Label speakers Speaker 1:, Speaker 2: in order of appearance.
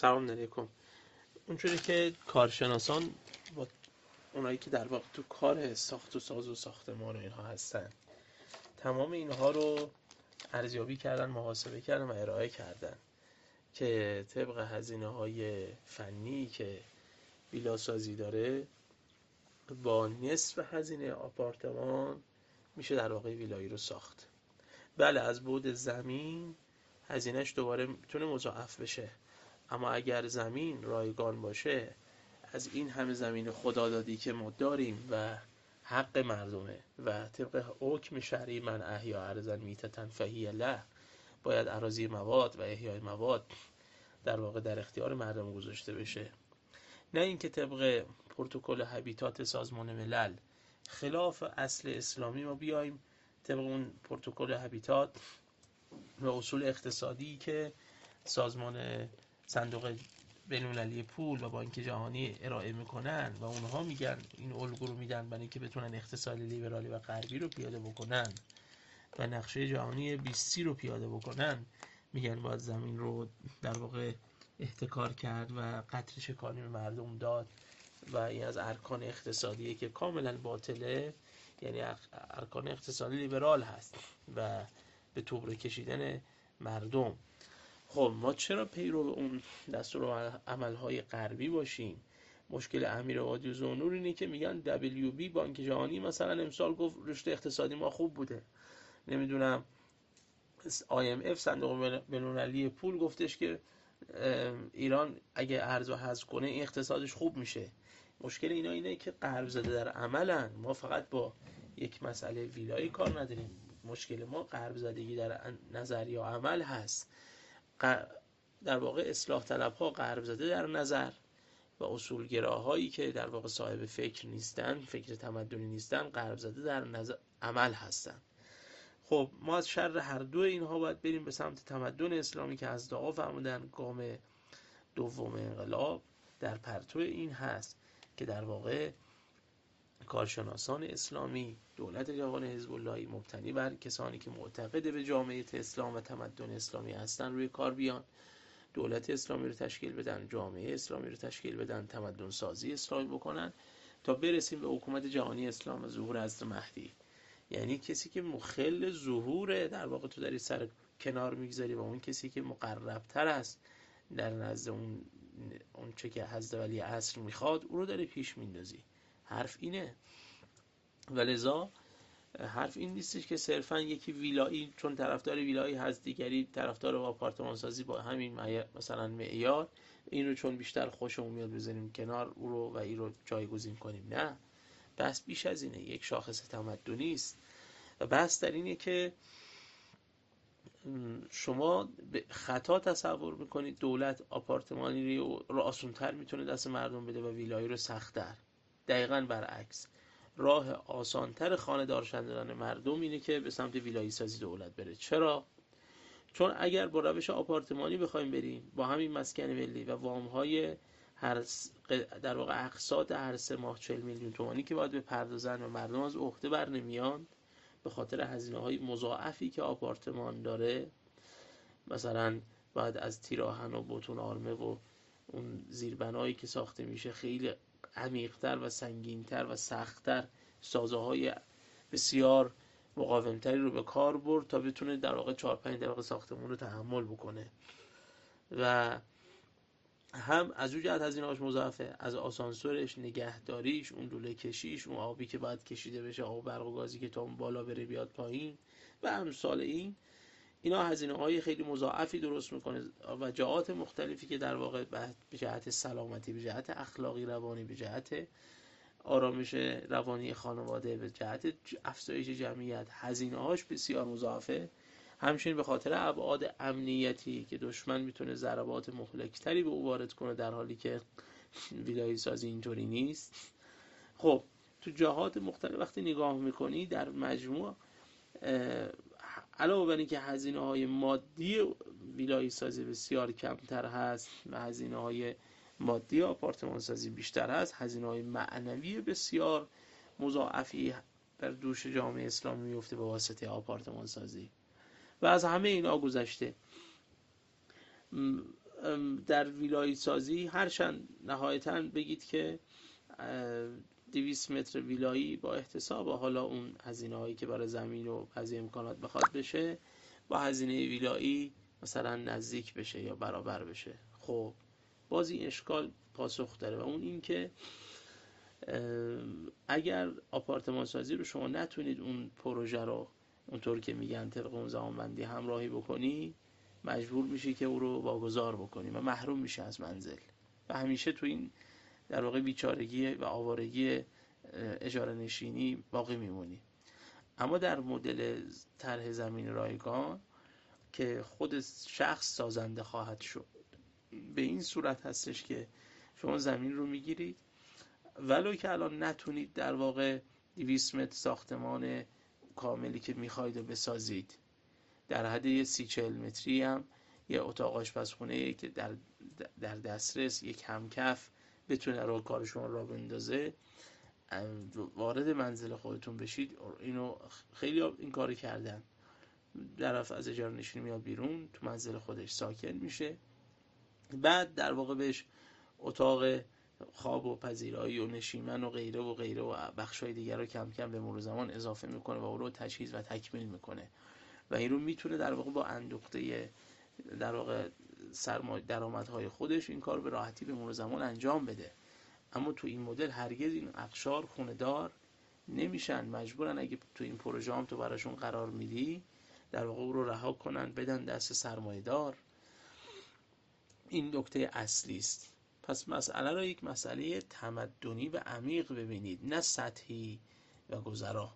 Speaker 1: سلام علیکم. اونجوری که کارشناسان با اونایی که در واقع تو کار ساخت و ساز و ساختمان و اینها هستن تمام اینها رو ارزیابی کردن محاسبه کردن و ارائه کردن که طبق هزینه های فنی که ویلا سازی داره با نصف هزینه آپارتمان میشه در واقع ویلایی رو ساخت. بله از بود زمین هزینهش دوباره می‌تونه مضاعف بشه. اما اگر زمین رایگان باشه از این همه زمین خدادادی که ما داریم و حق مردمه و طبق حکم شرعی من احیا ارزن میتتن فهی له باید عراضی مواد و احیای مواد در واقع در اختیار مردم گذاشته بشه. نه اینکه طبق پروتکل هبیتات سازمان ملل خلاف اصل اسلامی ما بیایم طبق اون پروتکل هبیتات و اصول اقتصادی که سازمان صندوق بین‌المللی پول و بانک جهانی ارائه می‌کنن و اونها میگن این الگو رو میدن برای اینکه بتونن اقتصاد لیبرالی و غربی رو پیاده بکنن و نقشه جهانی 20 رو پیاده بکنن. میگن باید زمین رو در واقع احتکار کرد و قطر شکانی به مردم داد و این از ارکان اقتصادیه که کاملا باطله یعنی ارکان اقتصادی لیبرال هست و به توبره کشیدن مردم. خب ما چرا پیرو اون دستور عملهای غربی باشیم؟ مشکل امیر وادی زونور اینه که میگن WB بانک جهانی مثلا امسال گفت رشد اقتصادی ما خوب بوده. نمی‌دونم. IMF صندوق بین‌المللی پول گفتش که ایران اگه ارز و حذف کنه این اقتصادش خوب میشه. مشکل اینا اینه که غرب زده در عملن ما فقط با یک مسئله ویلایی کار نداریم. مشکل ما غرب زدگی در نظر یا عمل هست. در واقع اصلاح طلب ها غرب زده در نظر و اصولگراهایی که در واقع صاحب فکر نیستن فکر تمدنی نیستن غرب زده در نظر عمل هستن. خب ما از شر هر دو اینها باید بریم به سمت تمدن اسلامی که از دعا فرمودن گام دوم انقلاب. در پرتو این هست که در واقع کارشناسان اسلامی دولت جوان حزب اللهی مبتنی بر کسانی که معتقد به جامعه اسلام و تمدن اسلامی هستن روی کار بیان. دولت اسلامی رو تشکیل بدن جامعه اسلامی رو تشکیل بدن تمدن سازی اسلامی بکنن تا برسیم به حکومت جهانی اسلام و ظهور حضرت مهدی. یعنی کسی که مخل ظهور در واقع تو داری سر کنار می‌گذاری و اون کسی که مقربتر است در نزد اون اون چه که حضرت ولی عصر می‌خواد او رو داره پیش میندازی. حرف اینه. و لذا حرف این نیستش که صرفا یکی ویلایی چون طرفدار ویلایی هست دیگری طرفدار آپارتمان سازی با همین مثلا معیار این رو چون بیشتر خوشمون میاد بزنیم کنار او رو و این رو جایگزین کنیم. نه بس بیش از اینه. یک شاخص تمدنی است و بس در اینه که شما به خطا تصور می‌کنید دولت آپارتمانی رو آسونتر می‌تونه دست مردم بده و ویلایی رو سختتر. دقیقا برعکس. راه آسانتر خانه دارشندن مردم اینه که به سمت ویلایی سازی دولت بره چرا؟ چون اگر با روش آپارتمانی بخوایم بریم با همین مسکن ملی و وام های هر در واقع اقساط هر سه ماه 40 میلیون تومانی که باید به پردازن و مردم از عهده بر نمیان به خاطر هزینه های مضاعفی که آپارتمان داره مثلا باید از تیراهن و بتون آرمه و اون زیربنایی که ساخته میشه خیلی عمیقتر و سنگینتر و سختتر سازه های بسیار مقاومتری رو به کار برد تا بتونه در واقع 4 5 دقیقه ساختمون رو تحمل بکنه. و هم از اون جهت هزینه‌اش مضاعفه از آسانسورش نگهداریش اون لوله کشیش اون آبی که باید کشیده بشه آب برق و گازی که تا اون بالا بره بیاد پایین. و امثال این اینا هزینه های خیلی مضاعفی درست می‌کنه و جهات مختلفی که در واقع به جهت سلامتی به جهت اخلاقی روانی به جهت آرامش روانی خانواده به جهت افزایش جمعیت هزینه هاش بسیار مضاعفه. همچنین به خاطر ابعاد امنیتی که دشمن می‌تونه ضربات مهلکتری به او وارد کنه در حالی که ویلایی سازی اینطوری نیست. خب تو جهات مختلف وقتی نگاه می‌کنی در مجموع علاوه بر اینکه هزینه های مادی ویلایی سازی بسیار کمتر هست و هزینه های مادی آپارتمان سازی بیشتر هست هزینه های معنوی بسیار مضاعفی بر دوش جامعه اسلامی میفته به واسطه آپارتمان سازی و از همه اینا گذشته. در ویلایی سازی هرچند نهایتا بگید که 200 متر ویلایی با احتساب. حالا اون هزینه هایی که برای زمین و بعضی امکانات بخواد بشه با هزینه ویلایی مثلا نزدیک بشه یا برابر بشه. خب باز این اشکال پاسخ داره و اون این که اگر آپارتمان سازی رو شما نتونید اون پروژه رو اونطور که میگن طبق اون زمانبندی همراهی بکنی مجبور میشی که او رو واگذار بکنی و محروم میشه از منزل. و همیشه تو این در واقع بیچارگی و آوارگی اجاره نشینی باقی میمونی. اما در مدل طرح زمین رایگان که خود شخص سازنده خواهد شد به این صورت هستش که شما زمین رو می‌گیرید. ولو که الان نتونید در واقع 200 متر ساختمان کاملی که می‌خواید و بسازید. در حد یه سی چهل متری هم یه اتاق آشپزخونه که در, در دسترس یک همکف بتونه رو کار شما را بندازه. وارد منزل خودتون بشید. اینو خیلی این کاری کردن. طرف از اجاره نشینی میاد بیرون تو منزل خودش ساکن میشه. بعد در واقع بهش اتاق خواب و پذیرایی و نشیمن و غیره و غیره و بخشای دیگر رو کم کم به مرور زمان اضافه می‌کنه و او رو تجهیز و تکمیل می‌کنه. و این رو می‌تونه در واقع با اندوخته در واقع سرمایه درآمدهای خودش این کار به راحتی به مرور زمان انجام بده. اما تو این مدل هرگز این اقشار خونه دار نمیشن. مجبورن اگه تو این پروژه هم تو براشون قرار میدی در واقع رو رها کنن بدن دست سرمایه دار. این نکته اصلی است. پس مسئله را یک مسئله تمدنی و عمیق ببینید نه سطحی و گذرا.